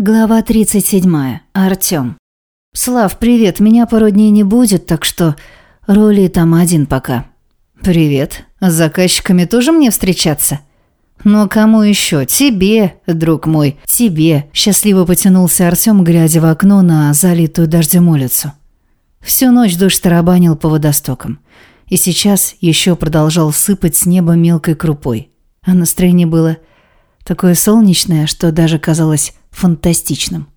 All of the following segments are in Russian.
Глава 37. Артём. «Слав, привет, меня пару дней не будет, так что роли там один пока». «Привет. С заказчиками тоже мне встречаться?» «Но кому еще? Тебе, друг мой, тебе!» Счастливо потянулся Артём, глядя в окно на залитую дождем улицу. Всю ночь дождь тарабанил по водостокам. И сейчас еще продолжал сыпать с неба мелкой крупой. А настроение было такое солнечное, что даже казалось фантастичным.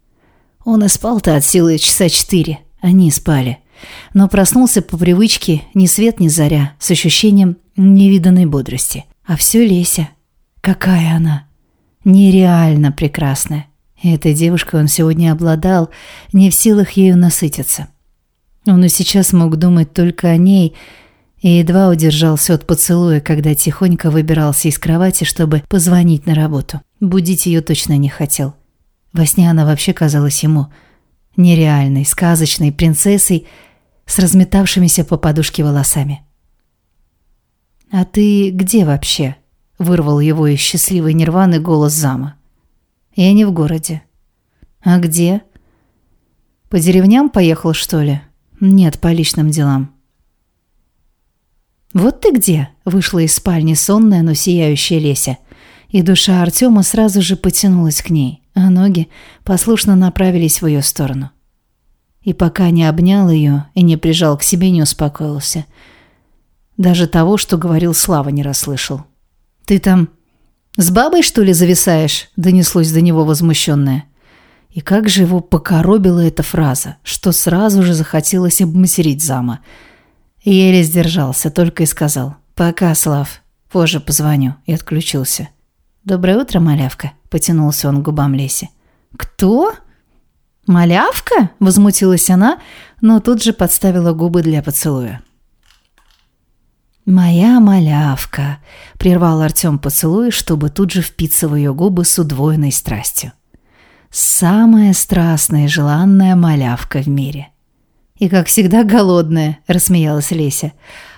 Он и спал-то от силы часа четыре, они спали. Но проснулся по привычке ни свет ни заря, с ощущением невиданной бодрости. А все Леся. Какая она! Нереально прекрасная. Этой девушкой он сегодня обладал, не в силах ею насытиться. Он и сейчас мог думать только о ней и едва удержался от поцелуя, когда тихонько выбирался из кровати, чтобы позвонить на работу. Будить ее точно не хотел. Во сне она вообще казалась ему нереальной, сказочной принцессой с разметавшимися по подушке волосами. «А ты где вообще?» – вырвал его из счастливой нирваны голос зама. «Я не в городе». «А где?» «По деревням поехал, что ли?» «Нет, по личным делам». «Вот ты где?» – вышла из спальни сонная, но сияющая Леся. И душа Артема сразу же потянулась к ней а ноги послушно направились в ее сторону. И пока не обнял ее и не прижал к себе, не успокоился. Даже того, что говорил Слава, не расслышал. «Ты там с бабой, что ли, зависаешь?» – донеслось до него возмущенное. И как же его покоробила эта фраза, что сразу же захотелось обматерить зама. Еле сдержался, только и сказал «Пока, Слав, позже позвоню» и отключился. «Доброе утро, малявка», – потянулся он к губам Леси. «Кто?» «Малявка?» – возмутилась она, но тут же подставила губы для поцелуя. «Моя малявка», – прервал Артем поцелуй, чтобы тут же впиться в ее губы с удвоенной страстью. «Самая страстная и желанная малявка в мире». «И, как всегда, голодная», – рассмеялась Леся.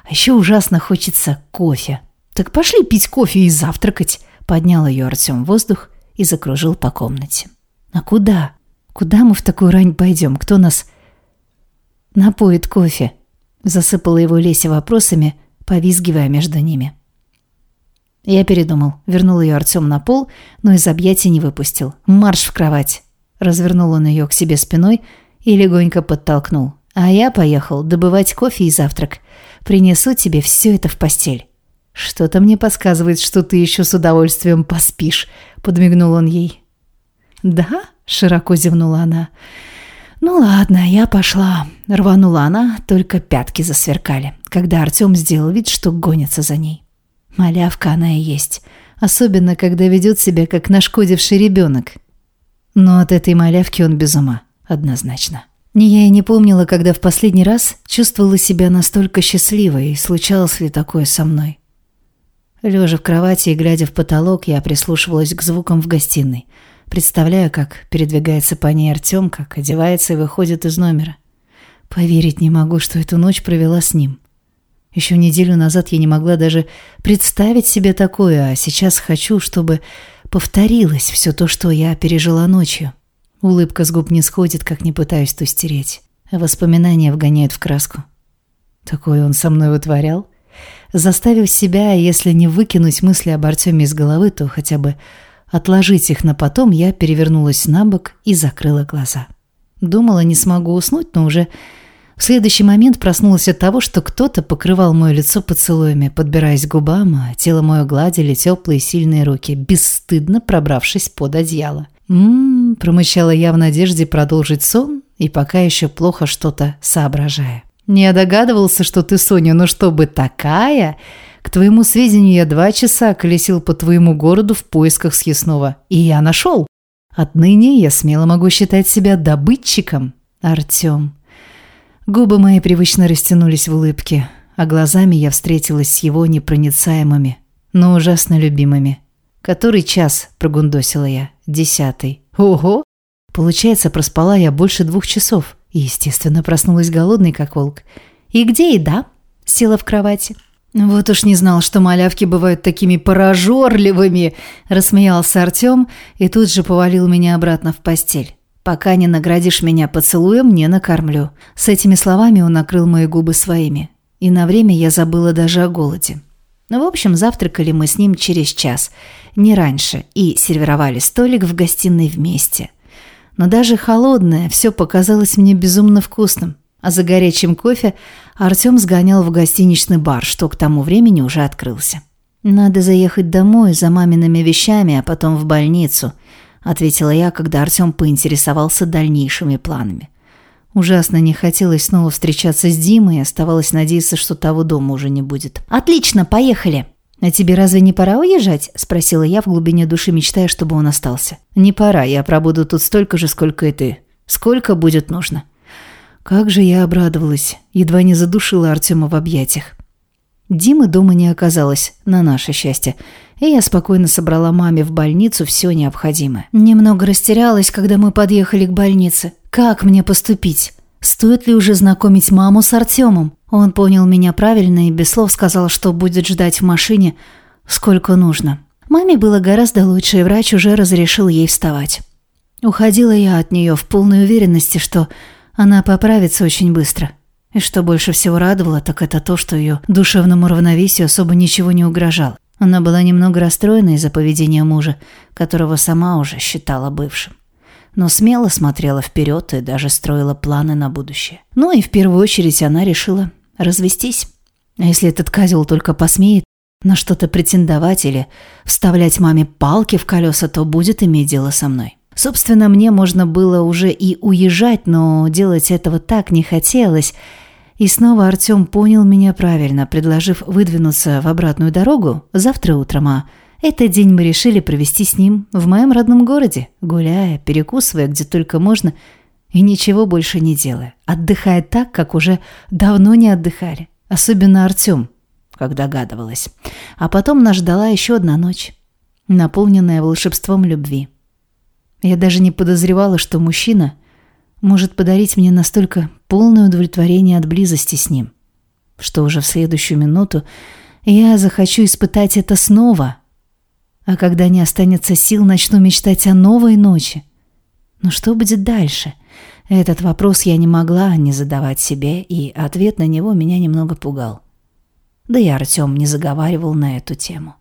«А еще ужасно хочется кофе. Так пошли пить кофе и завтракать». Поднял ее Артем в воздух и закружил по комнате. «А куда? Куда мы в такую рань пойдем? Кто нас напоит кофе?» Засыпала его Леся вопросами, повизгивая между ними. Я передумал. Вернул ее Артем на пол, но из объятий не выпустил. «Марш в кровать!» Развернул он ее к себе спиной и легонько подтолкнул. «А я поехал добывать кофе и завтрак. Принесу тебе все это в постель». «Что-то мне подсказывает, что ты еще с удовольствием поспишь», — подмигнул он ей. «Да?» — широко зевнула она. «Ну ладно, я пошла». Рванула она, только пятки засверкали, когда Артем сделал вид, что гонится за ней. Малявка она и есть, особенно когда ведет себя как нашкодивший ребенок. Но от этой малявки он без ума, однозначно. Ни я и не помнила, когда в последний раз чувствовала себя настолько счастливой, и случалось ли такое со мной. Лежа в кровати и глядя в потолок, я прислушивалась к звукам в гостиной, представляя, как передвигается по ней Артем, как одевается и выходит из номера. Поверить не могу, что эту ночь провела с ним. Еще неделю назад я не могла даже представить себе такое, а сейчас хочу, чтобы повторилось все то, что я пережила ночью. Улыбка с губ не сходит, как не пытаюсь то стереть. Воспоминания вгоняют в краску. Такое он со мной вытворял? Заставив себя, если не выкинуть мысли об Артеме из головы, то хотя бы отложить их на потом, я перевернулась на бок и закрыла глаза. Думала, не смогу уснуть, но уже в следующий момент проснулась от того, что кто-то покрывал мое лицо поцелуями, подбираясь к губам, а тело мое гладили теплые сильные руки, бесстыдно пробравшись под одеяло. «М-м-м», промычала я в надежде продолжить сон и пока еще плохо что-то соображая. «Не догадывался, что ты Соня, но чтобы такая...» К твоему сведению, я два часа колесил по твоему городу в поисках съестного. И я нашел. Отныне я смело могу считать себя добытчиком. Артем. Губы мои привычно растянулись в улыбке, а глазами я встретилась с его непроницаемыми, но ужасно любимыми. «Который час?» – прогундосила я. «Десятый». «Ого!» Получается, проспала я больше двух часов. Естественно, проснулась голодной, как волк. «И где еда?» Села в кровати. «Вот уж не знал, что малявки бывают такими порожорливыми!» – рассмеялся Артем и тут же повалил меня обратно в постель. «Пока не наградишь меня поцелуем, не накормлю». С этими словами он накрыл мои губы своими. И на время я забыла даже о голоде. Ну, в общем, завтракали мы с ним через час, не раньше, и сервировали столик в гостиной вместе. Но даже холодное все показалось мне безумно вкусным. А за горячим кофе Артем сгонял в гостиничный бар, что к тому времени уже открылся. «Надо заехать домой за мамиными вещами, а потом в больницу», ответила я, когда Артем поинтересовался дальнейшими планами. Ужасно не хотелось снова встречаться с Димой, оставалось надеяться, что того дома уже не будет. «Отлично, поехали!» «А тебе разве не пора уезжать?» – спросила я в глубине души, мечтая, чтобы он остался. «Не пора, я пробуду тут столько же, сколько и ты. Сколько будет нужно». Как же я обрадовалась, едва не задушила Артема в объятиях. Димы дома не оказалось, на наше счастье, и я спокойно собрала маме в больницу все необходимое. Немного растерялась, когда мы подъехали к больнице. Как мне поступить? Стоит ли уже знакомить маму с Артемом? Он понял меня правильно и без слов сказал, что будет ждать в машине сколько нужно. Маме было гораздо лучше, и врач уже разрешил ей вставать. Уходила я от нее в полной уверенности, что она поправится очень быстро. И что больше всего радовало, так это то, что ее душевному равновесию особо ничего не угрожало. Она была немного расстроена из-за поведения мужа, которого сама уже считала бывшим. Но смело смотрела вперед и даже строила планы на будущее. Ну и в первую очередь она решила развестись. А если этот козел только посмеет на что-то претендовать или вставлять маме палки в колеса, то будет иметь дело со мной. Собственно, мне можно было уже и уезжать, но делать этого так не хотелось. И снова Артем понял меня правильно, предложив выдвинуться в обратную дорогу завтра утром, а этот день мы решили провести с ним в моем родном городе, гуляя, перекусывая где только можно и ничего больше не делая, отдыхая так, как уже давно не отдыхали. Особенно Артем, как догадывалась. А потом нас ждала еще одна ночь, наполненная волшебством любви. Я даже не подозревала, что мужчина может подарить мне настолько полное удовлетворение от близости с ним, что уже в следующую минуту я захочу испытать это снова. А когда не останется сил, начну мечтать о новой ночи. Но что будет дальше? Этот вопрос я не могла не задавать себе, и ответ на него меня немного пугал. Да и Артем не заговаривал на эту тему.